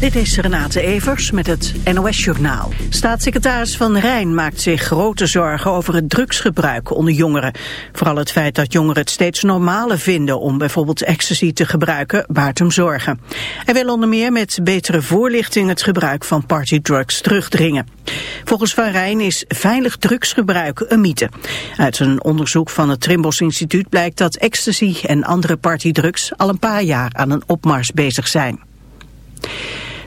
Dit is Renate Evers met het NOS Journaal. Staatssecretaris Van Rijn maakt zich grote zorgen over het drugsgebruik onder jongeren. Vooral het feit dat jongeren het steeds normaler vinden om bijvoorbeeld ecstasy te gebruiken baart hem zorgen. Hij wil onder meer met betere voorlichting het gebruik van partydrugs terugdringen. Volgens Van Rijn is veilig drugsgebruik een mythe. Uit een onderzoek van het Trimbos Instituut blijkt dat ecstasy en andere partydrugs al een paar jaar aan een opmars bezig zijn.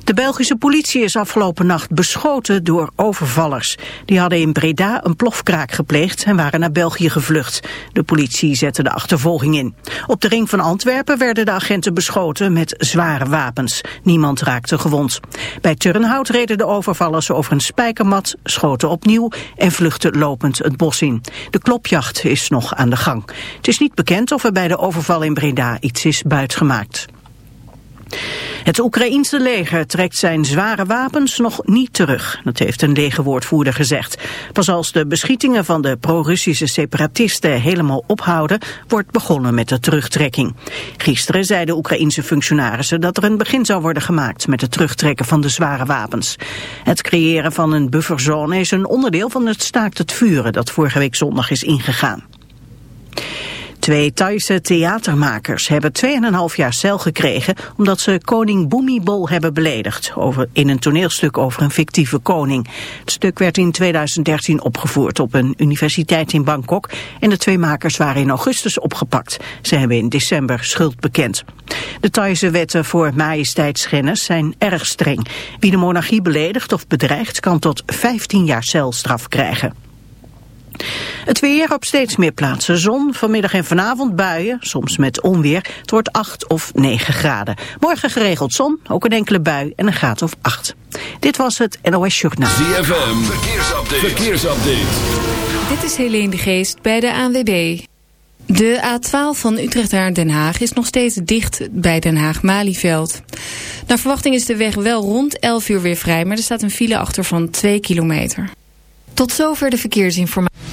De Belgische politie is afgelopen nacht beschoten door overvallers. Die hadden in Breda een plofkraak gepleegd en waren naar België gevlucht. De politie zette de achtervolging in. Op de ring van Antwerpen werden de agenten beschoten met zware wapens. Niemand raakte gewond. Bij Turnhout reden de overvallers over een spijkermat, schoten opnieuw en vluchtten lopend het bos in. De klopjacht is nog aan de gang. Het is niet bekend of er bij de overval in Breda iets is buitgemaakt. Het Oekraïense leger trekt zijn zware wapens nog niet terug. Dat heeft een legerwoordvoerder gezegd. Pas als de beschietingen van de pro-Russische separatisten helemaal ophouden, wordt begonnen met de terugtrekking. Gisteren zeiden Oekraïense functionarissen dat er een begin zou worden gemaakt met het terugtrekken van de zware wapens. Het creëren van een bufferzone is een onderdeel van het staakt het vuren dat vorige week zondag is ingegaan. Twee Thaise theatermakers hebben 2,5 jaar cel gekregen omdat ze koning Bhumibol hebben beledigd over, in een toneelstuk over een fictieve koning. Het stuk werd in 2013 opgevoerd op een universiteit in Bangkok en de twee makers waren in augustus opgepakt. Ze hebben in december schuld bekend. De Thaise wetten voor majesteitsschennis zijn erg streng. Wie de monarchie beledigt of bedreigt kan tot 15 jaar celstraf krijgen. Het weer op steeds meer plaatsen zon, vanmiddag en vanavond buien, soms met onweer. Het wordt 8 of 9 graden. Morgen geregeld zon, ook een enkele bui en een graad of 8. Dit was het NOS Journaal. ZFM, verkeersupdate. verkeersupdate. Dit is Helene de Geest bij de ANWB. De A12 van Utrecht naar Den Haag is nog steeds dicht bij Den Haag-Malieveld. Naar verwachting is de weg wel rond 11 uur weer vrij, maar er staat een file achter van 2 kilometer. Tot zover de verkeersinformatie.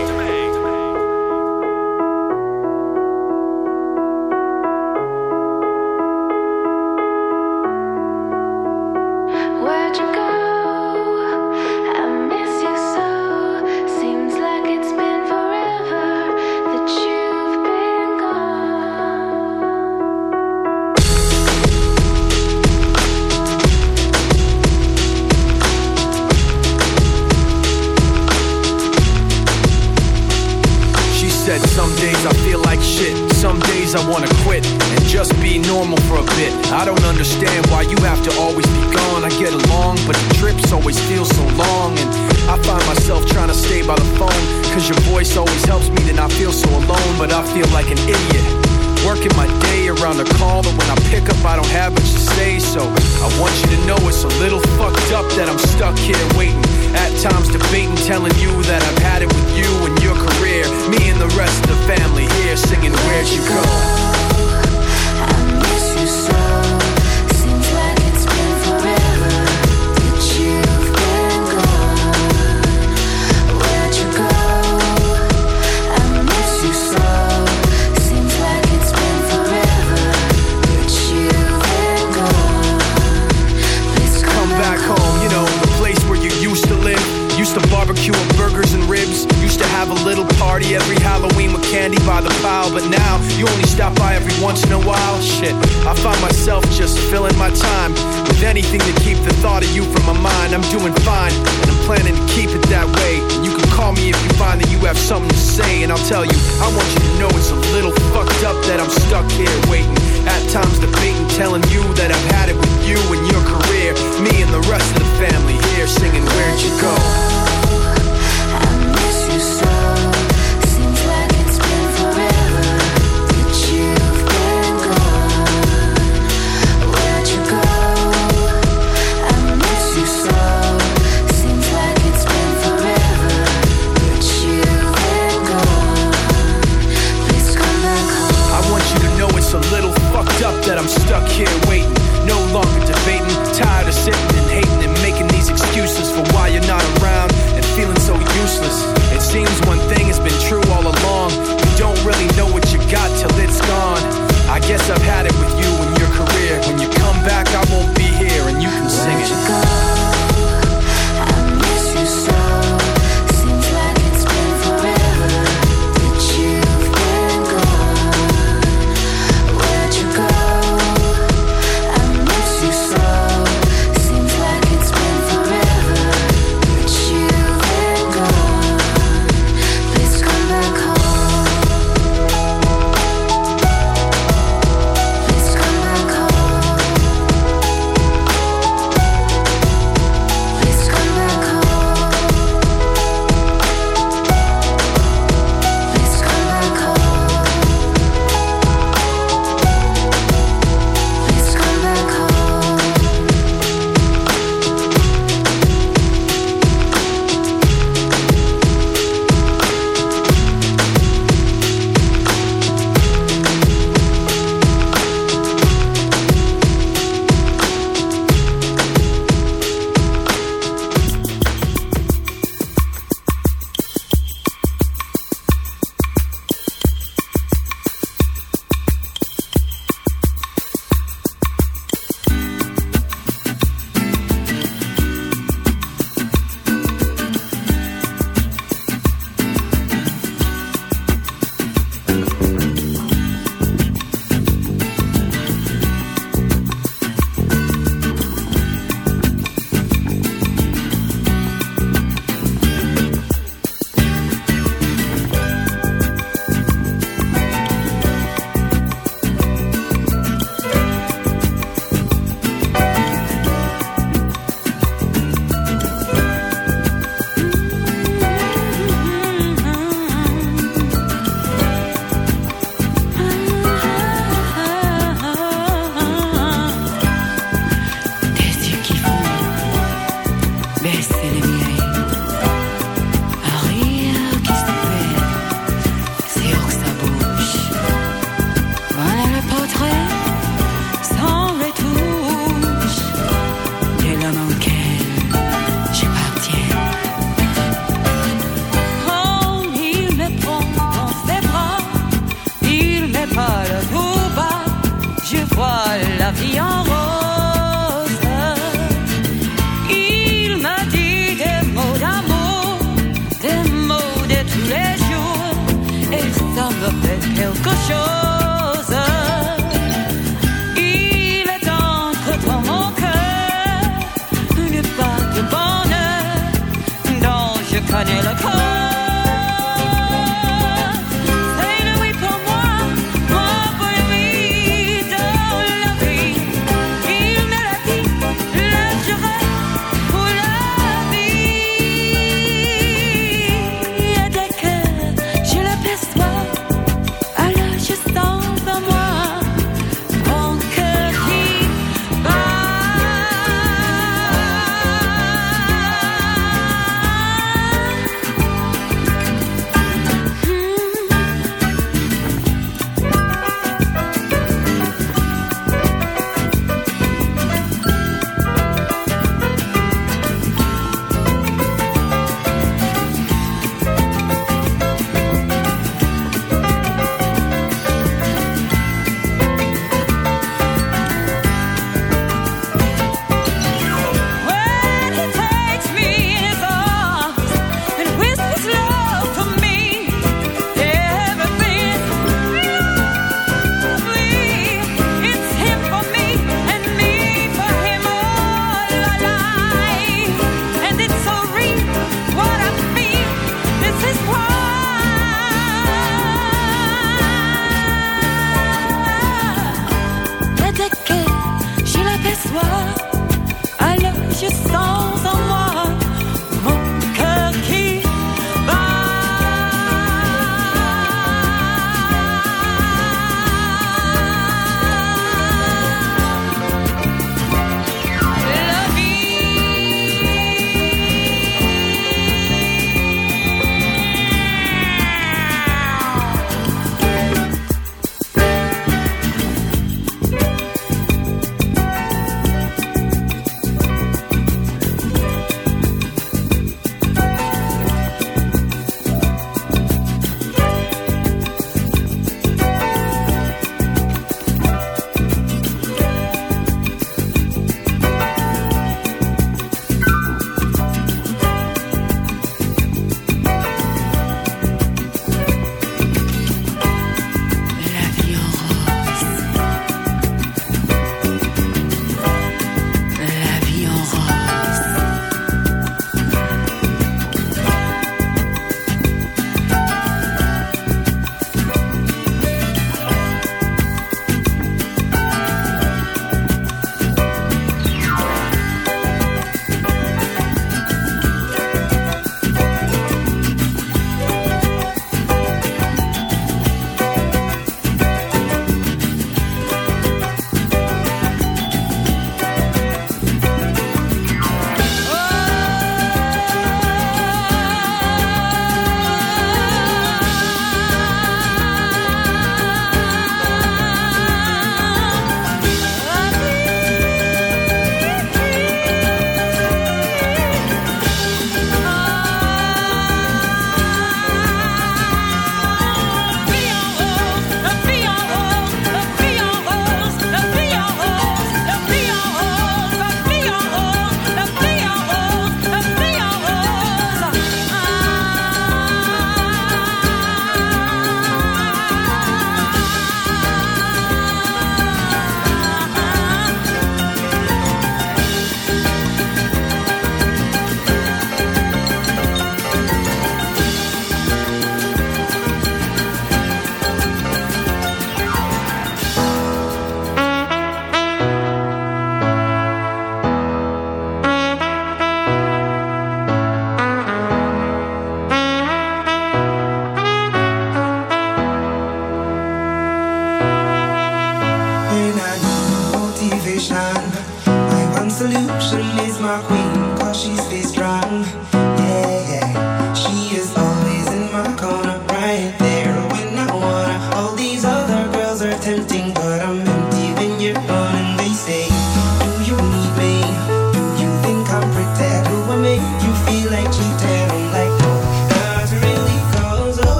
you know it's a little fucked up that I'm stuck here waiting. At times debating, telling you that I've had it with you and your career. Me and the rest of the family here singing, Where'd you go?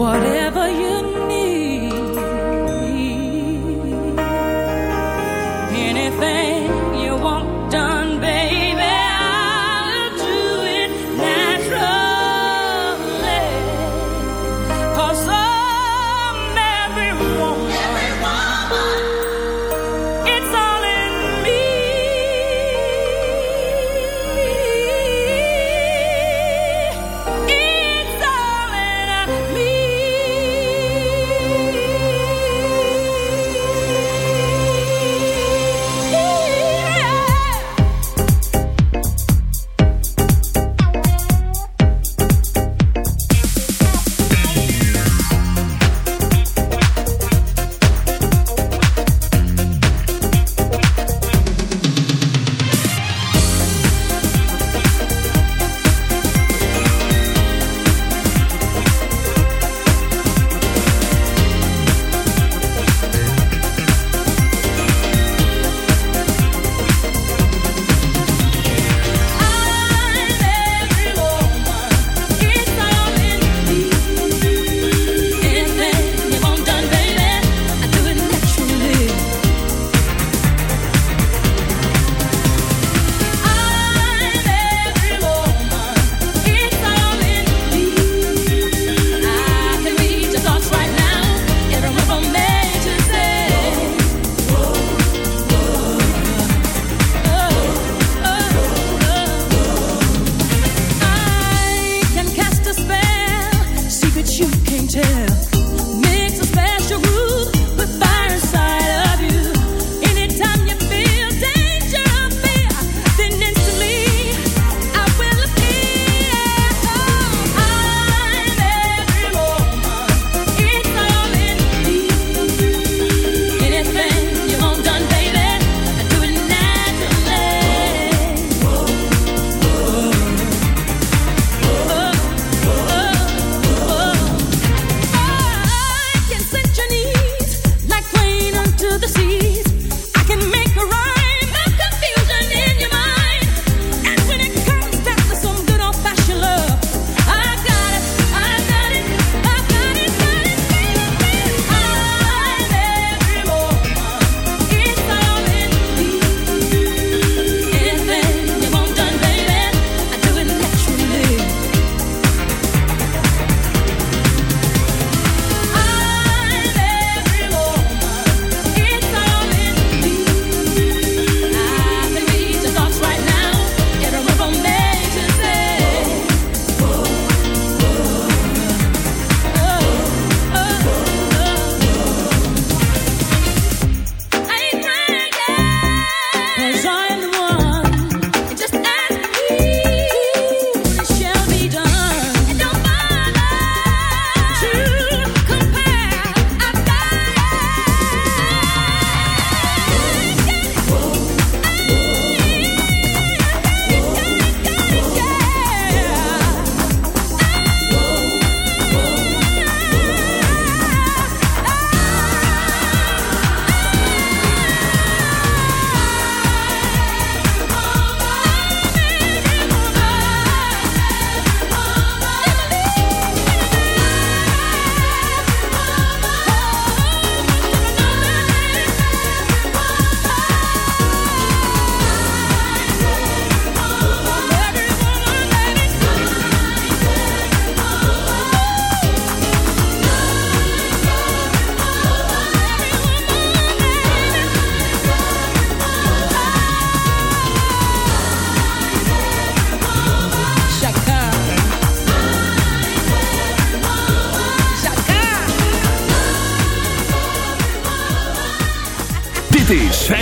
Whatever you need.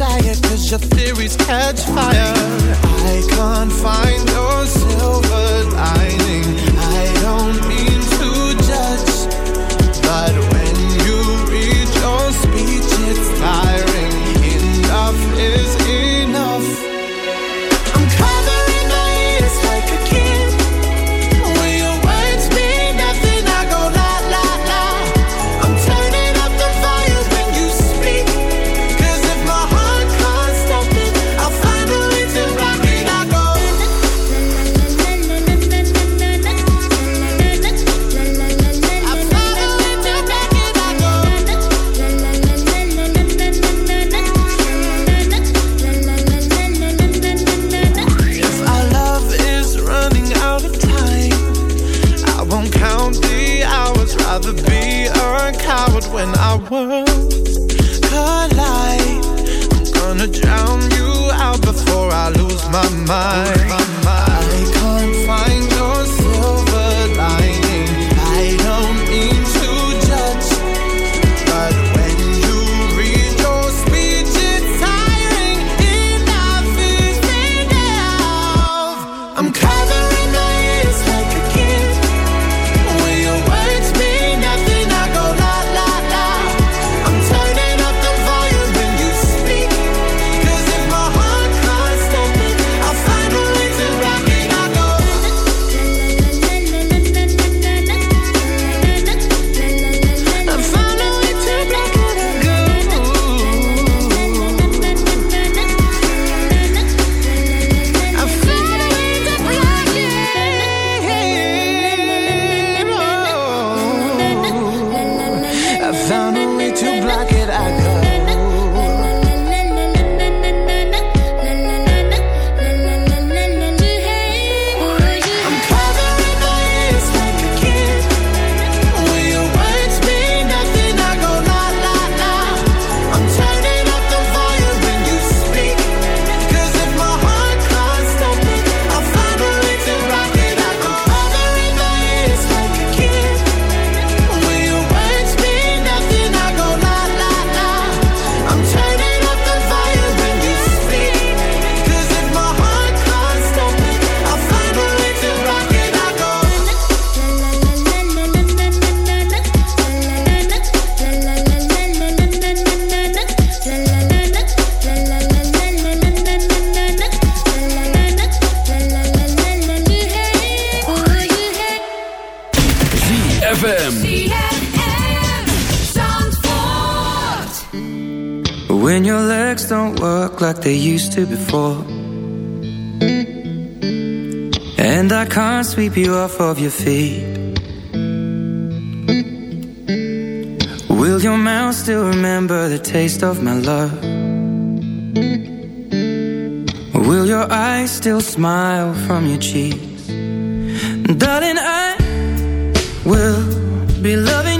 desire, cause your theories catch fire. I can't find your sweep you off of your feet Will your mouth still remember the taste of my love? Will your eyes still smile from your cheeks? Darling, I will be loving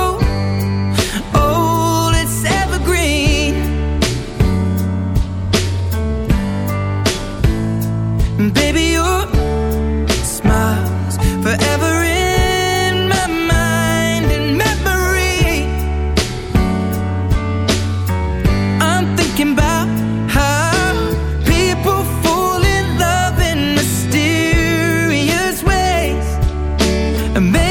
and make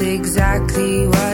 exactly what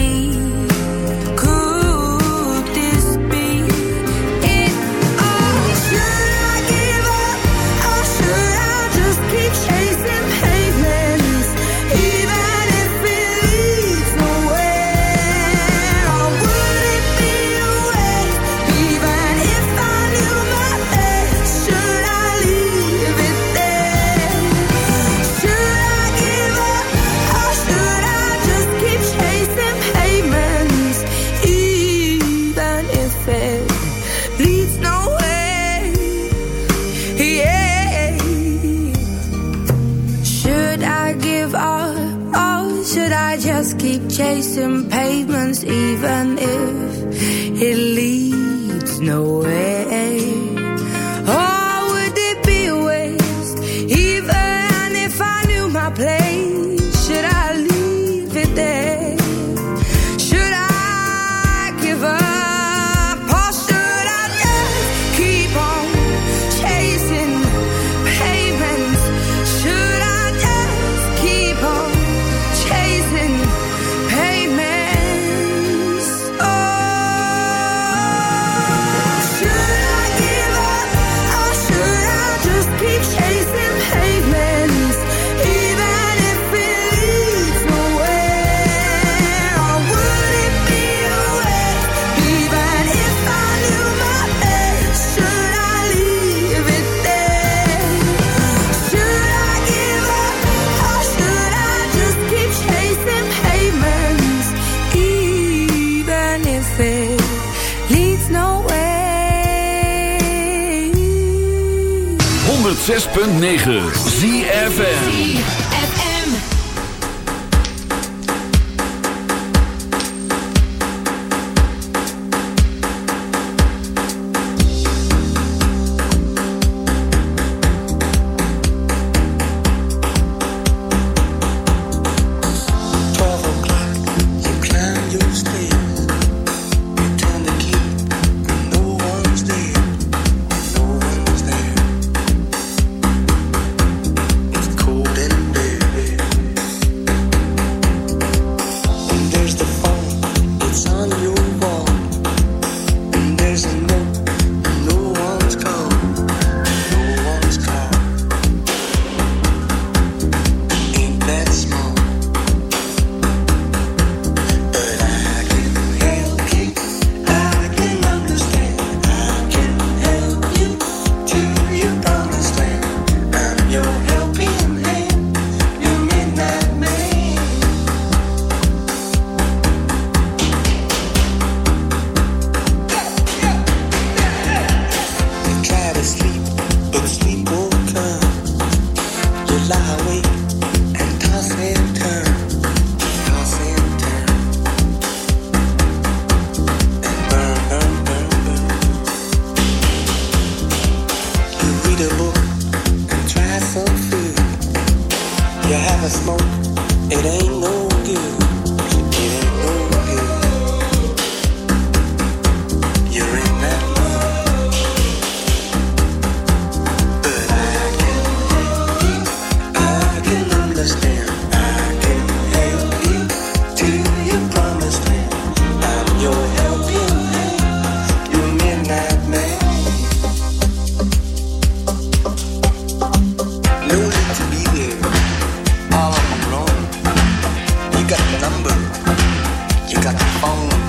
phone.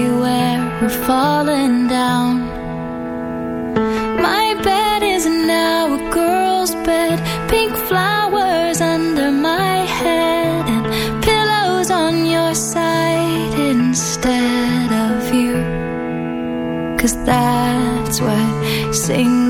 everywhere we're falling down my bed is now a girl's bed pink flowers under my head and pillows on your side instead of you cause that's what sings.